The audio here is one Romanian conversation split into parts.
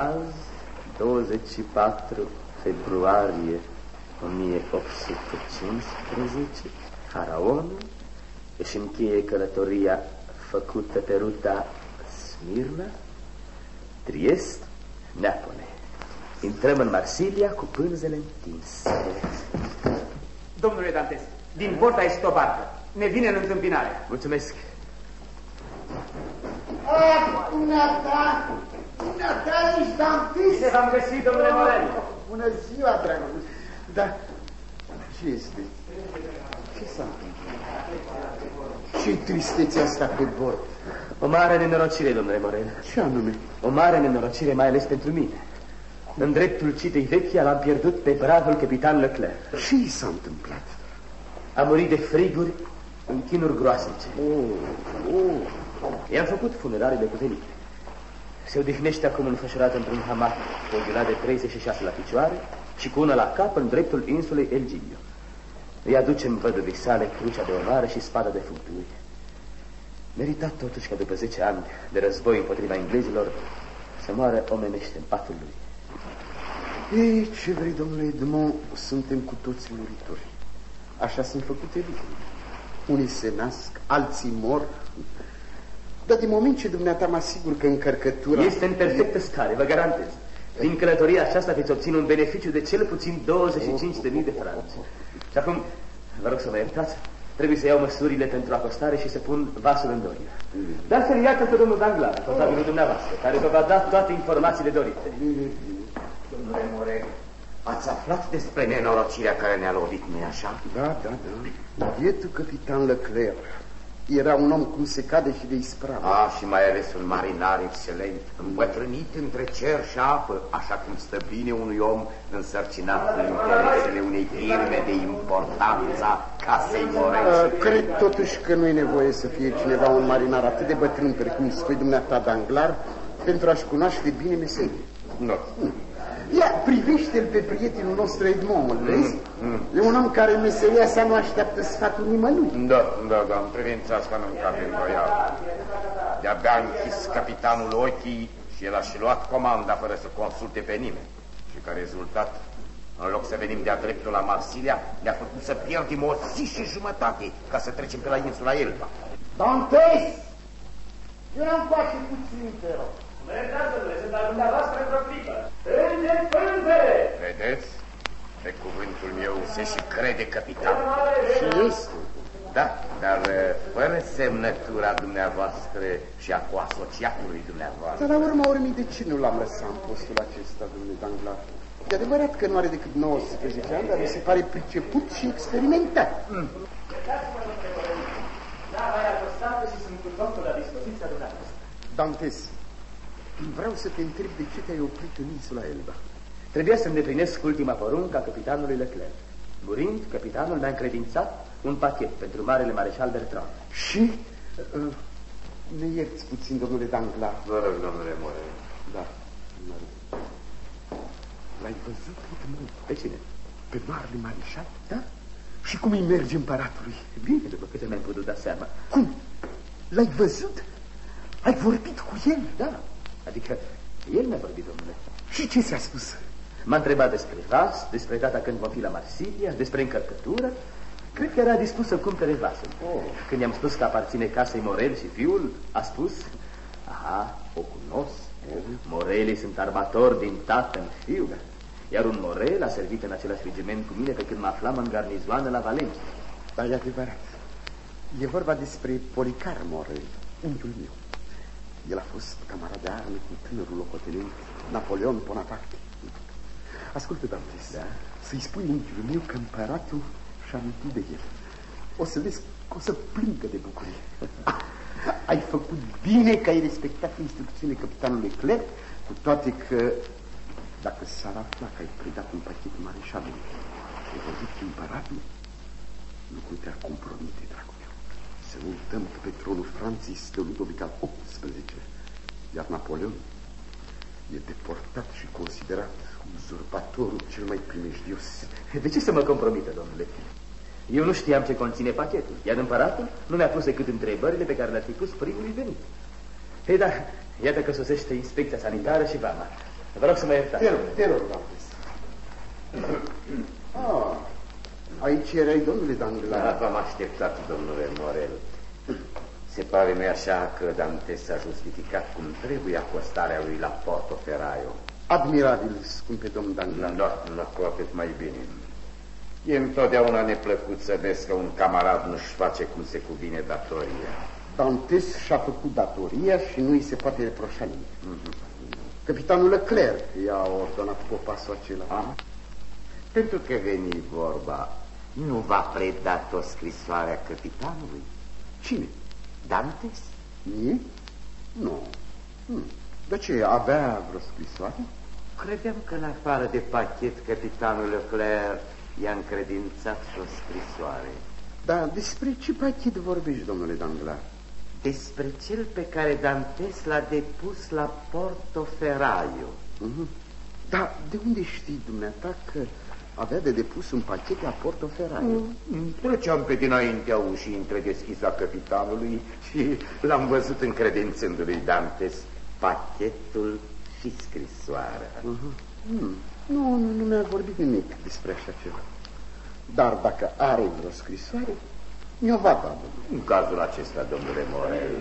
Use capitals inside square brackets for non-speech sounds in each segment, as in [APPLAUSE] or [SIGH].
Azi, 24 februarie 1815, faraonul își încheie călătoria făcută pe ruta Smirna, Triest, Neapole. Intrăm în Marsilia cu pânzele întinse. Domnule Dantes, din porta este o barcă. Ne vine în întâmpinare. Mulțumesc. Ah, dumneata! Dumneata ești Dantes? Bine v-am găsit, domnule Morel. Bună ziua, dragul. Da, ce este? Ce s-a întâmplat? Ce tristețe asta pe bord? O mare nenorocire, domnule Morel. Ce anume? O mare nenorocire, mai ales pentru mine. În dreptul citei vechi, l-am pierdut pe bravul capitan Leclerc. Ce i s-a întâmplat? A murit de friguri în chinuri groasnice. Oh, oh. I-am făcut funerariile cuvenite. Se odihnește acum înfășurat într-un hamac cu o de 36 la picioare și cu una la cap în dreptul insulei Elginio. Îi aducem văduvii sale crucea de onoare și spada de fructuri. Meritat totuși că după 10 ani de război împotriva englezilor să moară omenește în patul lui. Ei, ce vrei, domnule Edmond, suntem cu toți muritori. Așa sunt făcute lucrurile. Unii se nasc, alții mor. Dar din moment ce dumneata mă asigur că încărcătura... Este în perfectă stare, vă garantez. Din călătoria aceasta veți obține un beneficiu de cel puțin 25.000 de franci. Și acum, vă rog să mă iertați, trebuie să iau măsurile pentru acostare și să pun vasul în dorină. De altfel, iată pe domnul Danglar, contabilul dumneavoastră, care vă va da toate informațiile dorite. Domnule More, ați aflat despre nenorocirea care ne-a lovit, nu așa? Da, da, da. Bietul capitan Leclerc era un om cum se cade și de ispravă. Ah, și mai ales un marinar excelent, îmbătrânit între cer și apă, așa cum stă bine unui om însărcinat cu interesele unei firme de importanța casei morești. Uh, cred totuși că nu e nevoie să fie cineva un marinar atât de bătrân precum spui dumneata Danglar pentru a-și cunoaște bine meserie. Nu. Ia, privește-l pe prietenul nostru Edmond, îl vezi? Mm, mm. E un om care meseria sa nu așteaptă sfatul nimănui. Da, da, da, în privința asta nu-mi cape îndoială. De-abia a închis capitanul ochii și el a și luat comanda fără să consulte pe nimeni. Și ca rezultat, în loc să venim de-a dreptul la Marsilia, ne-a făcut să pierdem o zi și jumătate ca să trecem pe la insula Elba. Dantes! Eu am face puțin, te rog. Mă iertați, domnule, sunt al dumneavoastră într-o clipă. Strângeți pânzele! Vedeți? Pe cuvântul meu se și crede capitan. Și este. Da, dar uh, fără semnătura dumneavoastră și a cu asociatului dumneavoastră. Dar la urma urmii, de ce nu l-am lăsat în postul acesta, domnule Danglar? E adevărat că nu are decât 19 ani, dar mi se pare priceput și experimentat. Mm. Da, mai acostată și sunt cu totul la dispoziția dumneavoastră. Dantes, Vreau să te întreb de ce te-ai oprit în insula Elba. Trebuia să îndeplinesc ultima poruncă a capitanului Leclerc. Murind, capitanul mi-a încredințat un pachet pentru Marele Mareșal Bertrand. Și? Uh, ne ierți puțin, domnule Danglar. Vă rog, domnule More. Da, mă rog. L-ai văzut, Edmond? Pe cine? Pe Marele Mareșal? Da. Și cum îi merge împăratului? Bine, după câte mi-am putut da seama. Cum? L-ai văzut? Ai vorbit cu el? Da. Adică el mi-a vorbit, domnule. Și ce ți-a spus? M-a întrebat despre vas, despre data când vom fi la Marsilia, despre încărcătură. Cred că era dispus să cumpere vasul. Oh. Când i-am spus că aparține casei Morel și fiul, a spus, aha, o cunosc. Morelii sunt armatori din tată în fiu. Iar un Morel a servit în același regiment cu mine pe când mă aflam în garnizoană la Valencia. Da, e adevărat. E vorba despre Policar Morel, unchiul meu. El a fost camarad de arme cu tânărul locotenent Napoleon Bonaparte. Ascultă, Dantes, da? să-i spui unchiul meu că împăratul și-a amintit de el. O să vezi că o să plângă de bucurie. [LAUGHS] ai făcut bine că ai respectat instrucțiunile capitanului Leclerc, cu toate că dacă s-ar afla că ai predat un pachet mareșalului și ai văzut împăratul, lucrul te-ar compromite, dragul meu. Să nu uităm că pe tronul Franței stă Ludovic al XVIII, iar Napoleon e deportat și considerat uzurpatorul cel mai primejdios. De ce să mă compromită, domnule? Eu nu știam ce conține pachetul, iar împăratul nu mi-a pus decât întrebările pe care le-a fi pus primului venit. Ei, da, iată că sosește inspecția sanitară și vama. Vă rog să mă iertați. Te rog, te rog, Dantes. [CLEARS THROAT] Ah, aici erai, domnule Da, Danglars. v-am așteptat, domnule Morel. Se pare mi așa că Dantes a justificat cum trebuie acostarea lui la Portoferraio. Admirabil, scumpe domn Danglars. Da, da, cu atât mai bine. E întotdeauna neplăcut să vezi că un camarad nu-și face cum se cuvine datoria. Dantes și-a făcut datoria și nu îi se poate reproșa nimic. Capitanul Leclerc i-a ordonat popasul acela. Ah. Pentru că veni vorba, nu v-a predat o scrisoare a capitanului? Cine? Dantes? Mie? Nu. Hmm. De ce? Avea vreo scrisoare? Credeam că în afară de pachet, capitanul Leclerc i-a încredințat și o scrisoare Dar despre ce pachet vorbești, domnule Danglars? despre cel pe care Dantes l-a depus la Portoferraio. Mhm. Dar de unde știi dumneata că avea de depus un pachet la Portoferraio? Treceam pe dinaintea ușii întredeschisă a capitanului și l-am văzut încredințându-lui Dantes pachetul și scrisoarea. Mhm. Hmm. Nu, nu, nu mi-a vorbit nimic despre așa ceva. Dar dacă are vreo scrisoare, mi-o va da, domnule. În cazul acesta, domnule Morel,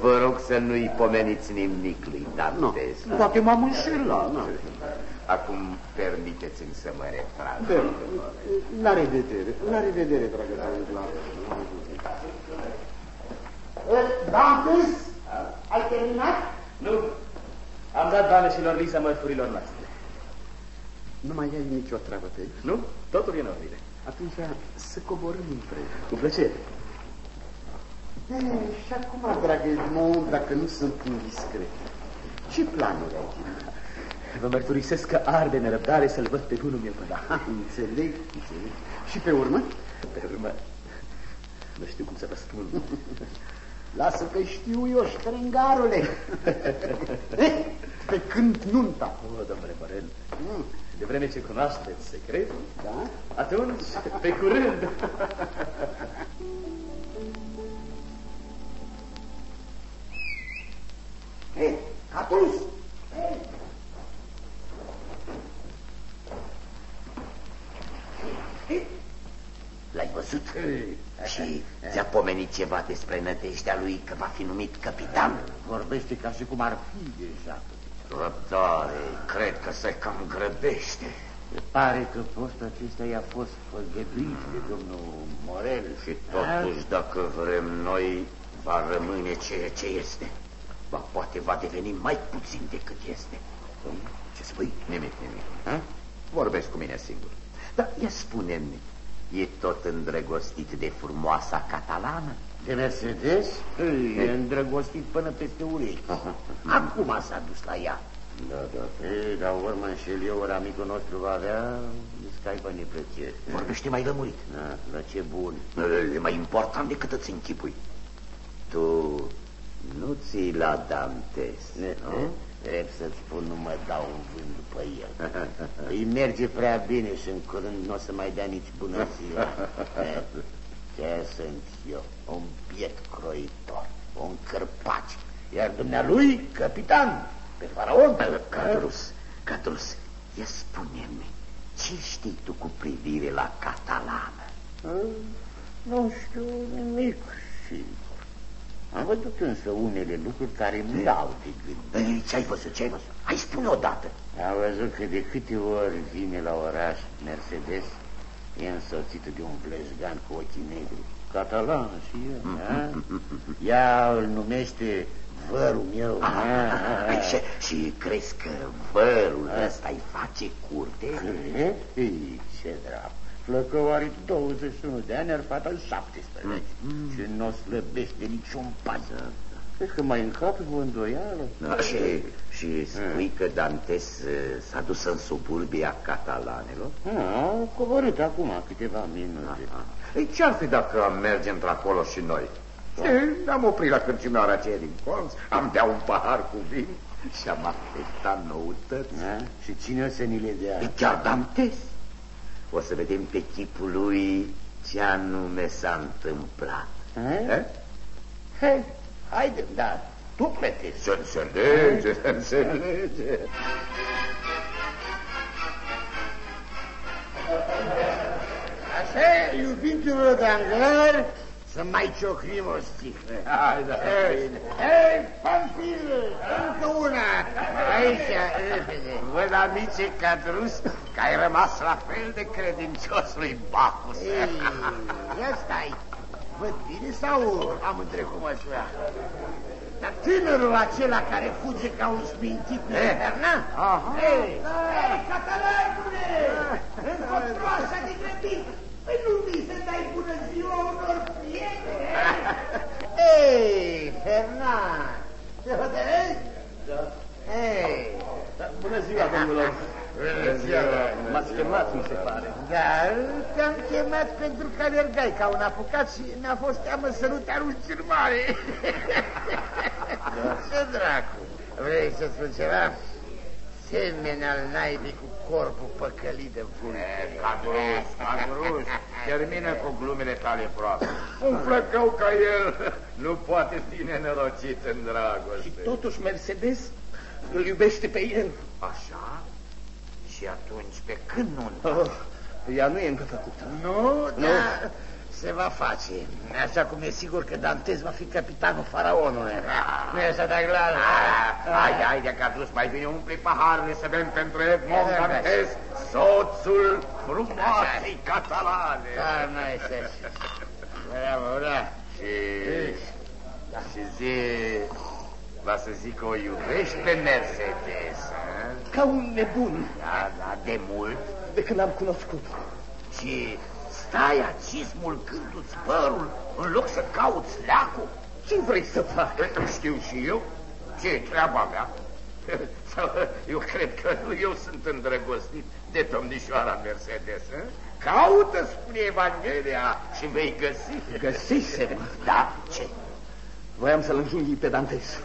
vă rog să nu-i pomeniți nimic lui Dantes. Nu. Poate m-am înșelat, nu. Acum permiteți-mi să mă retrag. Bine, La revedere, la revedere, dragă Danglars. Dantes, ai terminat? Nu. Am dat bani și lor lisa mărfurilor noastre. Nu mai ai nicio treabă pe aici? Nu? Totul e în ordine. Atunci să coborâm împreună. Cu plăcere. E, și acum, dragă Edmond, dacă nu sunt indiscret, ce planuri ai? Vă mărturisesc că arde nerăbdare să-l văd pe bunul meu până Ha, înțeleg, înțeleg. Și pe urmă? Pe urmă, nu știu cum să vă spun. [LAUGHS] Lasă că știu eu, ștrengarule. [LAUGHS] pe când nunta. O, domnule Morel, Mm, de vreme ce cunoașteți secretul, Da? atunci, pe curând. Ei, atunci, ei, L-ai văzut? Și ți-a pomenit ceva despre nădejdea lui că va fi numit capitan? vorbește ca și cum ar fi deja. Răbdare, cred că se cam grăbește. Se pare că postul acesta i-a fost făgăduit de domnul Morel. Și totuși, dacă vrem noi, va rămâne ceea ce este. Ba, poate va deveni mai puțin decât este. Ce spui? Nimic, nimic. Ha? Vorbesc cu mine singur. Dar ia spune-mi, e tot îndrăgostit de frumoasa catalană? De Mercedes? Ei, e îndrăgostit până peste urechi. Acum s-a dus la ea. Da, da. Ei, dar ori mă înșel eu, ori amicul nostru va avea scaipă neplăcere. Vorbește mai lămurit. Da, la ce bun. E mai important decât îți închipui. Tu nu ții la Dantes, nu? Trebuie să-ți spun, nu mă dau un vânt după el. Îi merge prea bine și în curând nu o să mai dea nici bună ziua. [LAUGHS] Eh, Ce sunt eu? Un biet croitor, un cărpaci. Iar dumnealui, capitan, pe faraon. Cadrus, Cadrus, ia spune-mi, ce știi tu cu privire la catalană? Nu știu nimic, sigur. Am văzut însă unele lucruri care îmi dau de gând. Ei, Ce-ai văzut, ce-ai văzut? Hai spune odată. Am văzut că de câte ori vine la oraș Mercedes, e însoțită de un vlezgan cu ochii negri. Catalan și eu, da? Ea îl numește vărul meu. Ah, da, da, da. și, și crezi că vărul ăsta îi face curte? Cred? Ei, ce dracu. Flăcău are 21 de ani, ar fata 17 și nu o slăbește niciun pas. Crezi că mai încape o îndoială? Da, și, și spui că Dantes eh, s-a dus în suburbia catalanelor? Ah, Au coborât acum câteva minute. Ei, ce-ar fi dacă am merge într-acolo și noi? Și am oprit la cârcimioara aceea din colț, am bea un pahar cu vin și am așteptat noutăți. Da? Și cine o să ni le dea? E chiar Dantes. O să vedem pe chipul lui ce anume s-a întâmplat. Eh? Eh? Hei, haide, da. Tu plătești. Se înțelege, se înțelege. Așa, iubitul Dangar, să mai ciocnim o sticlă. Hai, da, Ei, bine. Ei, Pampil, încă una. Aici, repede. Văd, amice Cadrus, că ai rămas la fel de credincios lui Bacchus. Ei, ia stai. Văd bine sau am întrecut măsura? Dar tânărul acela care fuge ca un smintit nu e Fernand? Aha. Ei, ei, catalanule! Încotro așa de grăbit! Păi nu vii să dai bună ziua unor prieteni? [LAUGHS] Ei, Fernand! Te hotărăști? Da. Ei, Bună ziua, domnilor. Bună ziua. M-ați chemat, mi se pare. Da, te-am chemat pentru că alergai ca un apucat și mi-a fost teamă să nu te arunci în mare. Ce dracu! Vrei să spun ceva? Semeni al naibii cu corpul păcălit de fund. Cadrus, Cadrus, termină cu glumele tale proaste. Un flăcău ca el nu poate fi nenorocit în dragoste. Totuși Mercedes îl iubește pe el. Așa? Și atunci pe când nu Oh, ea nu e încă făcută. Nu, da, se va face. Așa cum e sigur că Dantes va fi capitanul faraonului. Nu e așa, Daglan? Hai, hai, de Cadrus, mai bine umpli paharele să bem pentru Edmond Da, da, da. Dantes, soțul frumoasei catalane. Da, nu este așa. Bravo, da. Și, și zi, va să zic că o iubești pe Mercedes, a? Ca un nebun Da, da, de mult. de când am cunoscut. Și stai aci smulcându-ți părul în loc să cauți leacul? Ce vrei să fac? Știu și eu ce e treaba mea. Sau, [LAUGHS] eu cred că nu eu sunt îndrăgostit de domnișoara Mercedes. a? Caută, spune Evanghelia, și vei găsi. Găsisem. Da, ce? Voiam să-l înjunghi pe Dantes.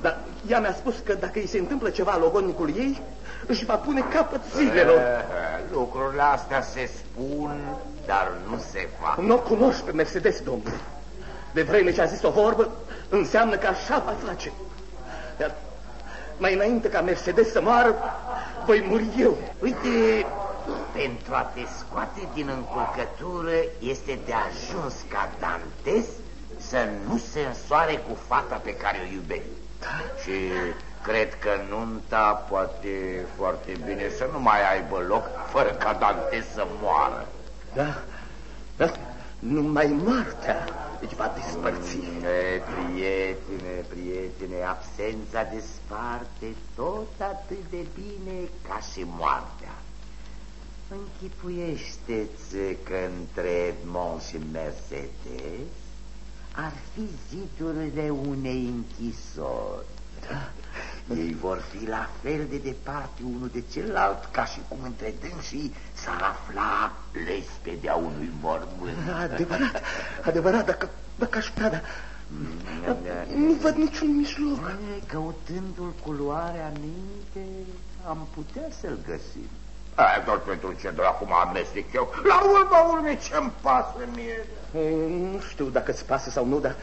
Dar ea mi-a spus că dacă îi se întâmplă ceva logonicul ei, își va pune capăt zilelor. Eh, Lucrurile astea se spun, dar nu se fac. Nu o cunoști pe Mercedes, domnule. De vreme ce a zis o vorbă, înseamnă că așa va face. Dar mai înainte ca Mercedes să moară, voi muri eu. Uite, pentru a te scoate din încurcătură este de ajuns ca Dantes să nu se însoare cu fata pe care o iubești. Și cred că nunta poate foarte bine să nu mai aibă loc fără ca Dantes să moară. Da, da, numai moartea îți va despărți. E, prietene, prietene, absența desparte tot atât de bine ca și moartea. Închipuiește-ți că între Edmond și Mercedes ar fi zidurile unei închisori. Da. Ei vor fi la fel de departe unul de celălalt ca și cum între dânsii s-ar afla lespedea unui mormânt. Adevărat, adevărat, dacă, dacă aș putea, dar Da, da. nu văd niciun mijloc. E, Căutându-l cu luarea minte, am putea să-l găsim. Ai, doar pentru ce dracu mă amestec eu. La urma urmei ce-mi pasă mie? E, Nu știu dacă îți pasă sau nu, dar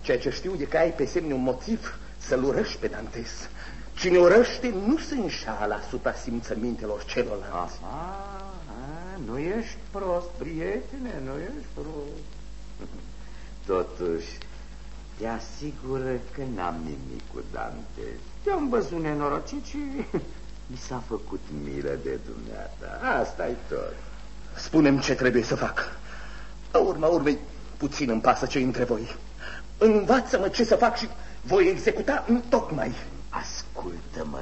ceea ce știu e că ai pe semne un motiv să-l urăști pe Dantes. Cine urăște nu se înșală asupra simțămintelor celorlalți. Aha, a, nu ești prost, prietene, nu ești prost. [LAUGHS] Totuși, te asigur că n-am nimic cu Dante. Te-am văzut nenorocit și [LAUGHS] mi s-a făcut milă de dumneata. asta e tot. Spune-mi ce trebuie să fac. La urma urmei, puțin îmi pasă ce între voi. Învață-mă ce să fac și voi executa în tocmai. Ascultă-mă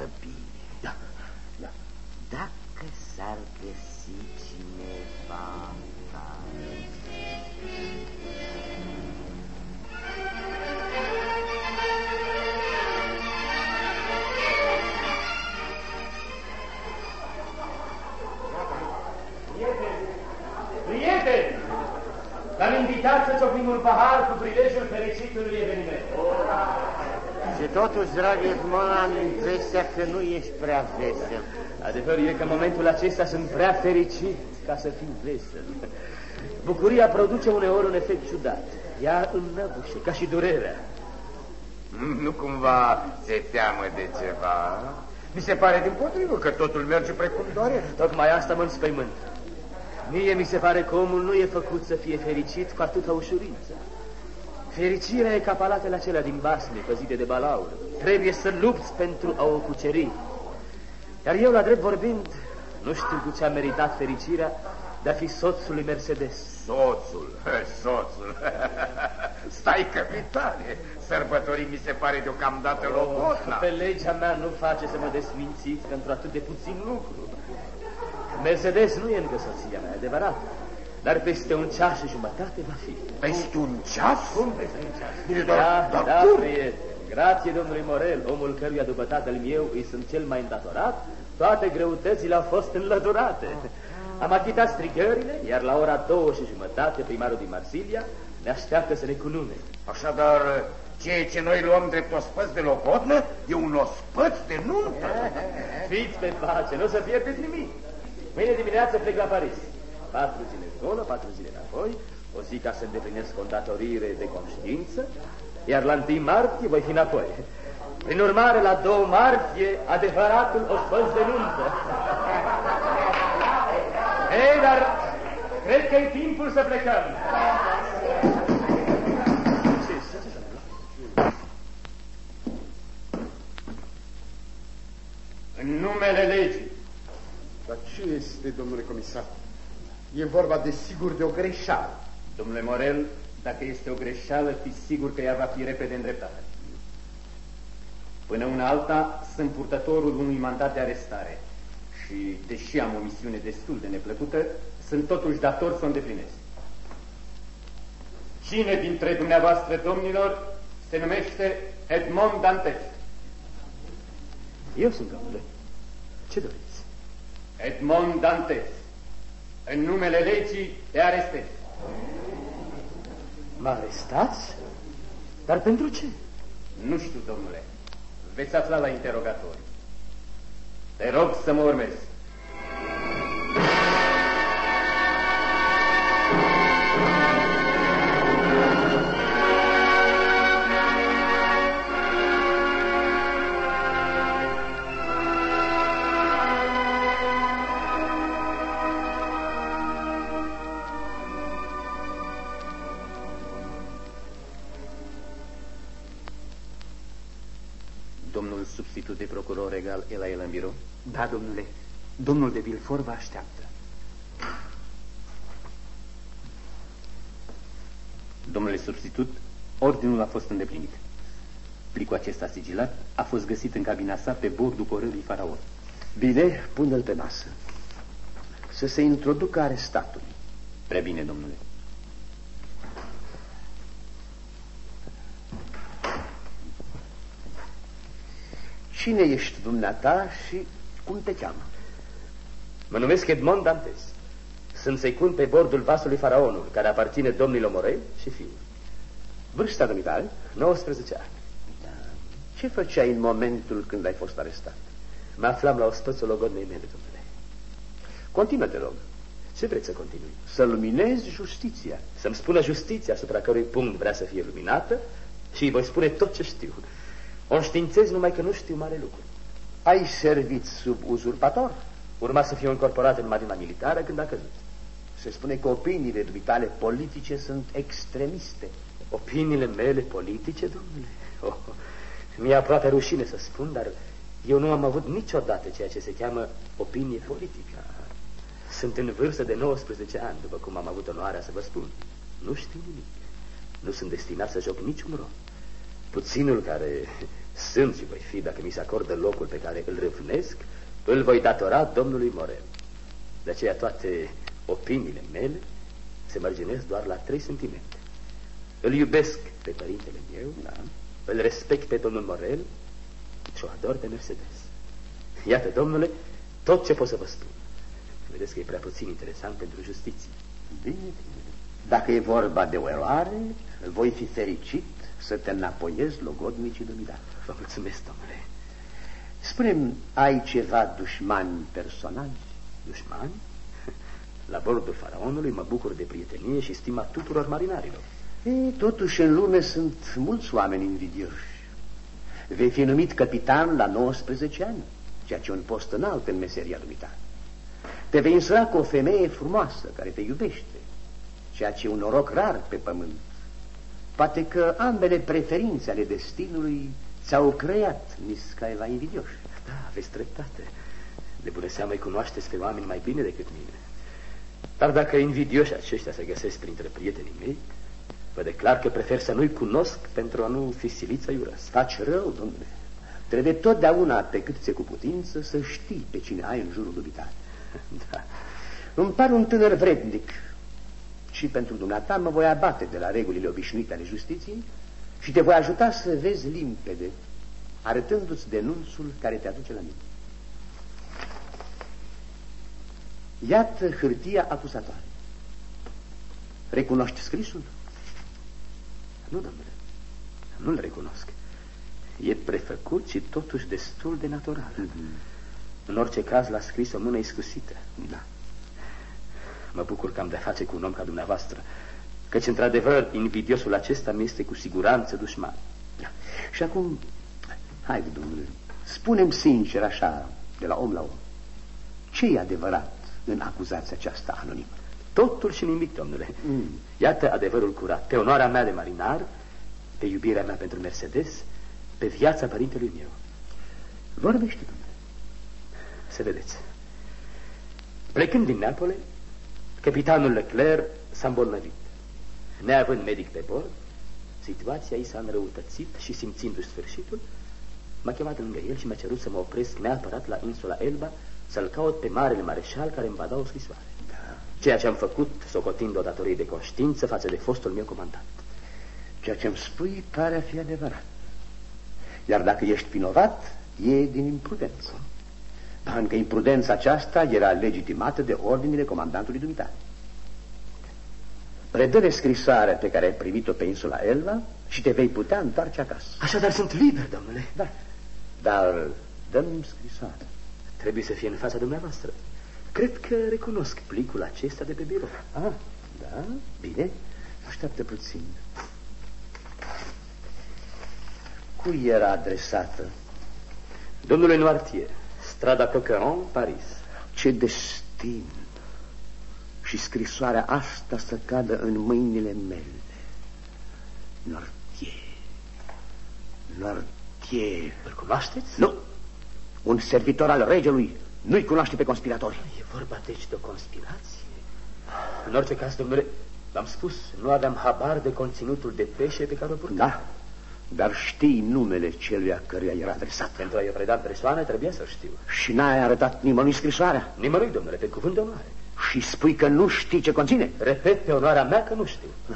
l-am invitat să ciocnim un pahar cu prilejul fericitului eveniment. Și totuși, dragă Edmond, am impresia că nu ești prea vesel. Adevărul e că în momentul acesta sunt prea fericit ca să fiu vesel. Bucuria produce uneori un efect ciudat. Ea înnăbușe, ca și durerea. Nu cumva se teamă de ceva? Mi se pare din potrivă că totul merge precum dorește. Tocmai asta mă înspăimânt. Mie mi se pare că omul nu e făcut să fie fericit cu atâta ușurință. Fericirea e ca palatele acelea din basme, păzite de balaur. Trebuie să lupți pentru a o cuceri. Iar eu, la drept vorbind, nu știu cu ce a meritat fericirea de a fi soțul lui Mercedes. Soțul, [LAUGHS] soțul. [LAUGHS] Stai, capitane, sărbătorii mi se pare deocamdată locotna. Pe legea mea nu face să mă desmințiți pentru atât de puțin lucru. Mercedes nu e încă soția mea, adevărat. Dar peste un ceas și jumătate va fi. Peste un ceas? Cum peste un ceas? Bine, dar, da, dar da, cum? prieten. Grație domnului Morel, omul căruia după tatăl meu îi sunt cel mai îndatorat, toate greutățile au fost înlăturate. Am achitat strigările, iar la ora două și jumătate primarul din Marsilia ne așteaptă să ne cunune. Așadar, ceea ce noi luăm drept ospăț de locotnă e un ospăț de nuntă. Fiți pe pace, nu o să pierdeți nimic. Mâine dimineață plec la Paris. Patru zile acolo, patru zile înapoi, o zi ca să îndeplinesc o îndatorire de conștiință, iar la 1 martie voi fi înapoi. Prin urmare, la 2 martie, adevăratul ospăț de nuntă. Ei, dar cred că e timpul să plecăm. În numele legii. Dar ce este, domnule comisar? E vorba de sigur de o greșeală. Domnule Morel, dacă este o greșeală, fi sigur că ea va fi repede îndreptată. Până una alta, sunt purtătorul unui mandat de arestare și, deși am o misiune destul de neplăcută, sunt totuși dator să o îndeplinesc. Cine dintre dumneavoastră, domnilor, se numește Edmond Dantes? Eu sunt, domnule. Ce doriți? Edmond Dantes. În numele legii te arestez. Mă arestați? Dar pentru ce? Nu știu, domnule. Veți afla la interogatoriu. Te rog să mă urmezi. Domnul de Vilfor vă așteaptă. Domnule substitut, ordinul a fost îndeplinit. Plicul acesta sigilat a fost găsit în cabina sa pe bordul corării faraon. Bine, pune-l pe masă. Să se introducă arestatul. Prea bine, domnule. Cine ești dumneata și cum te cheamă? Mă numesc Edmond Dantes. Sunt secund pe bordul vasului Faraonul, care aparține domnilor Morei și fiul. Vârsta dumitare? 19 ani. Da. Ce făceai în momentul când ai fost arestat? Mă aflam la ospățul logodnei mele, domnule. Continuă, te rog. Ce vreți să continui? Să luminezi justiția. Să-mi spună justiția asupra cărui punct vrea să fie luminată și îi voi spune tot ce știu. O înștiințez numai că nu știu mare lucru. Ai servit sub uzurpator? Urma să fiu încorporat în marina militară când a căzut. Se spune că opiniile dumitale politice sunt extremiste. Opiniile mele politice, domnule? Oh, mi-e aproape rușine să spun, dar eu nu am avut niciodată ceea ce se cheamă opinie politică. Sunt în vârstă de 19 ani, după cum am avut onoarea să vă spun. Nu știu nimic. Nu sunt destinat să joc niciun rol. Puținul care sunt și voi fi dacă mi se acordă locul pe care îl râvnesc, îl voi datora domnului Morel. De aceea toate opiniile mele se mărginesc doar la trei sentimente. Îl iubesc pe părintele meu, da? îl respect pe domnul Morel și o ador pe Mercedes. Iată, domnule, tot ce pot să vă spun. Vedeți că e prea puțin interesant pentru justiție. Bine, bine. Dacă e vorba de o eroare, voi fi fericit să te înapoiezi logodnicii dumitale. Vă mulțumesc, domnule. Spune ai ceva dușmani personali? Dușmani? [LAUGHS] La bordul faraonului mă bucur de prietenie și stima tuturor marinarilor. E, totuși în lume sunt mulți oameni invidioși. Vei fi numit capitan la 19 ani, ceea ce e un post înalt în meseria dumitare. Te vei însura cu o femeie frumoasă care te iubește, ceea ce e un noroc rar pe pământ. Poate că ambele preferințe ale destinului ți-au creat miscaiva invidioși. Da, aveți dreptate. De bună seamă îi cunoașteți pe oameni mai bine decât mine. Dar dacă invidioși aceștia se găsesc printre prietenii mei, vă declar că prefer să nu-i cunosc pentru a nu fi silit să-i urăsc. Faci rău, domnule. Trebuie totdeauna, pe cât ți cu putință, să știi pe cine ai în jurul dubitat. [LAUGHS] Da. Îmi par un tânăr vrednic și pentru dumneata mă voi abate de la regulile obișnuite ale justiției și te voi ajuta să vezi limpede, arătându-ți denunțul care te aduce la mine. Iată hârtia acuzatoare. Recunoști scrisul? Nu, domnule, nu-l recunosc. E prefăcut și totuși destul de natural. Mm -hmm. În orice caz l-a scris o mână iscusită. Da. Mă bucur că am de face cu un om ca dumneavoastră, căci, într-adevăr, invidiosul acesta mi este cu siguranță dușman. Da. Și acum, haide, domnule, spunem sincer așa, de la om la om, ce e adevărat în acuzația aceasta anonimă? Totul și nimic, domnule. Mm. Iată adevărul curat. Pe onoarea mea de marinar, pe iubirea mea pentru Mercedes, pe viața părintelui meu. Vorbește, domnule. Să vedeți. Plecând din Neapole, capitanul Leclerc s-a îmbolnăvit. Neavând medic pe bord, situația i s-a înrăutățit și simțindu-și sfârșitul, m-a chemat lângă el și m-a cerut să mă opresc neapărat la insula Elba să-l caut pe marele mareșal care îmi va da o scrisoare. Da. Ceea ce am făcut, socotind o datorie de conștiință față de fostul meu comandant. Ceea ce îmi spui pare a fi adevărat. Iar dacă ești vinovat, e din imprudență. Dar că imprudența aceasta era legitimată de ordinile comandantului dumitare. Redă scrisoarea pe care ai primit-o pe insula Elva și te vei putea întoarce acasă. Așadar sunt liber, domnule. Da. Dar dăm scrisoarea. Trebuie să fie în fața dumneavoastră. Cred că recunosc plicul acesta de pe birou. Ah, da? Bine. Așteaptă puțin. Cui era adresată? Domnule Noirtier, strada Coqueron, Paris. Ce destin! Și scrisoarea asta să cadă în mâinile mele. Nortier. Nortier. Îl cunoașteți? Nu. Un servitor al regelui nu-i cunoaște pe conspiratori. E vorba deci de o conspirație? În orice caz, domnule, v-am spus, nu aveam habar de conținutul de peșe pe care o purtam. Da, dar știi numele celuia căruia era adresat. Pentru a-i preda persoane trebuia să știu. Și n-ai arătat nimănui scrisoarea? Nimănui, domnule, pe cuvânt de onoare. Și spui că nu știi ce conține? Repet pe onoarea mea că nu știu. Ah.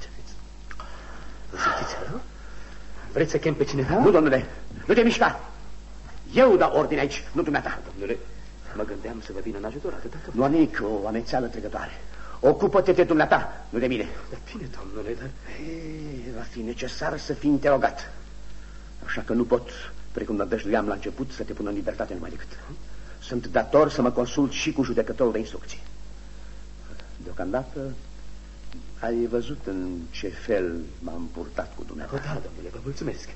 Ce vreți? Vă simțiți rău? Vreți să chem pe cineva? Nu, domnule, nu te mișca. Eu dau ordine aici, nu dumneata. Domnule, mă gândeam să vă vin în ajutor atâta că... Nu nimic, o amețeală trecătoare. Ocupă-te de dumneata, nu de mine. Dar bine, domnule, dar... E, va fi necesar să fii interogat. Așa că nu pot, precum nădăjduiam la început, să te pun în libertate numai decât. Sunt dator să mă consult și cu judecătorul de instrucție. Deocamdată ai văzut în ce fel m-am purtat cu dumneavoastră. Da, domnule, vă mulțumesc.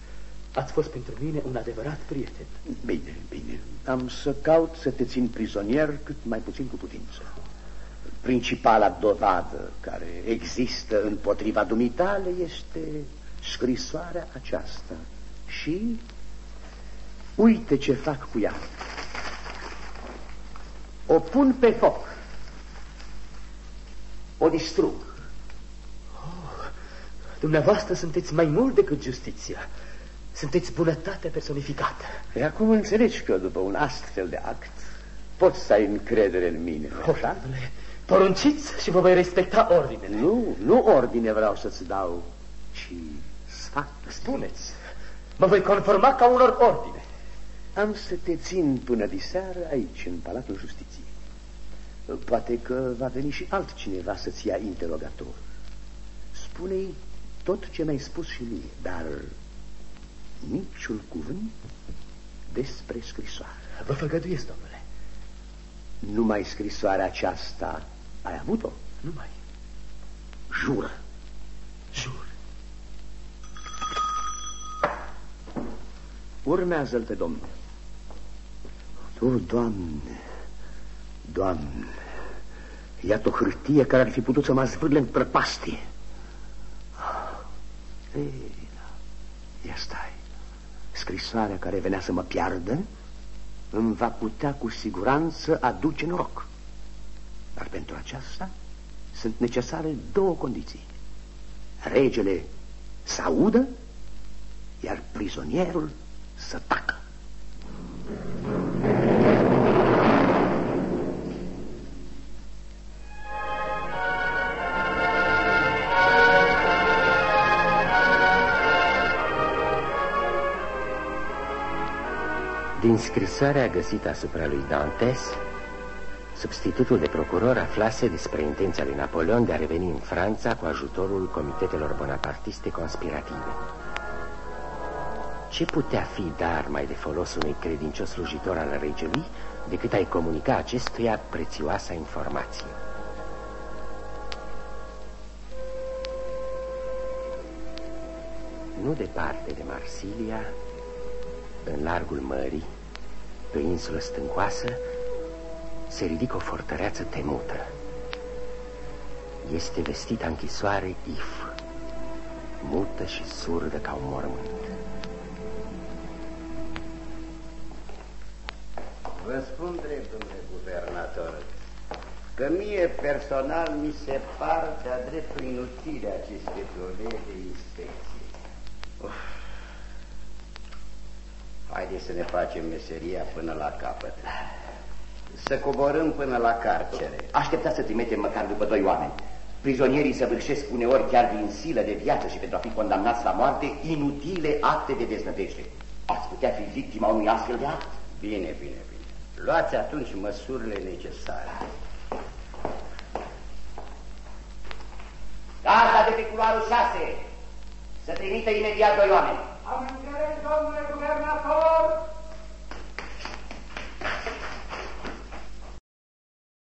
Ați fost pentru mine un adevărat prieten. Bine, bine. Am să caut să te țin prizonier cât mai puțin cu putință. Principala dovadă care există împotriva dumitale este scrisoarea aceasta. Și uite ce fac cu ea. O pun pe foc. O distrug. Oh, dumneavoastră sunteți mai mult decât justiția. Sunteți bunătatea personificată. E acum înțelegi că după un astfel de act poți să ai încredere în mine. Așa? Porunciți și vă voi respecta ordinele. Nu, nu ordine vreau să-ți dau, ci sfat. Spuneți, mă voi conforma ca unor ordine. Am să te țin până diseară aici, în Palatul Justiției. Poate că va veni și altcineva să-ți ia interogator. Spune-i tot ce mi-ai spus și mie, dar niciun cuvânt despre scrisoare. Vă făgăduiesc, domnule. Numai scrisoarea aceasta ai avut-o? Numai. Jură. Jur. Urmează-l pe domnul. Tu, Doamne, Doamne, iată o hârtie care ar fi putut să mă zvârle în prăpastie. Ei, da. Ia stai. Scrisoarea care venea să mă piardă îmi va putea cu siguranță aduce noroc. Dar pentru aceasta sunt necesare două condiții. Regele să audă, iar prizonierul să tacă. Din scrisoarea găsită asupra lui Dantes, substitutul de procuror aflase despre intenția lui Napoleon de a reveni în Franța cu ajutorul comitetelor bonapartiste conspirative. Ce putea fi dar mai de folos unui credincios slujitor al regelui decât ai comunica acestuia prețioasa informație? Nu departe de Marsilia, în largul mării, pe o insulă stâncoasă, se ridică o fortăreață temută. Este vestită închisoare If, mută și surdă ca un mormânt. Vă spun drept, domnule guvernator, că mie personal mi se par de-a dreptul inutile aceste probleme de inspecție. Haideți să ne facem meseria până la capăt. Să coborâm până la carcere. Așteptați să trimitem măcar după doi oameni. Prizonierii săvârșesc uneori chiar din silă de viață și pentru a fi condamnați la moarte inutile acte de deznădejde. Ați putea fi victima unui astfel de act? Bine, bine, bine. Luați atunci măsurile necesare. Garda de pe culoarul 6 să trimită imediat doi oameni.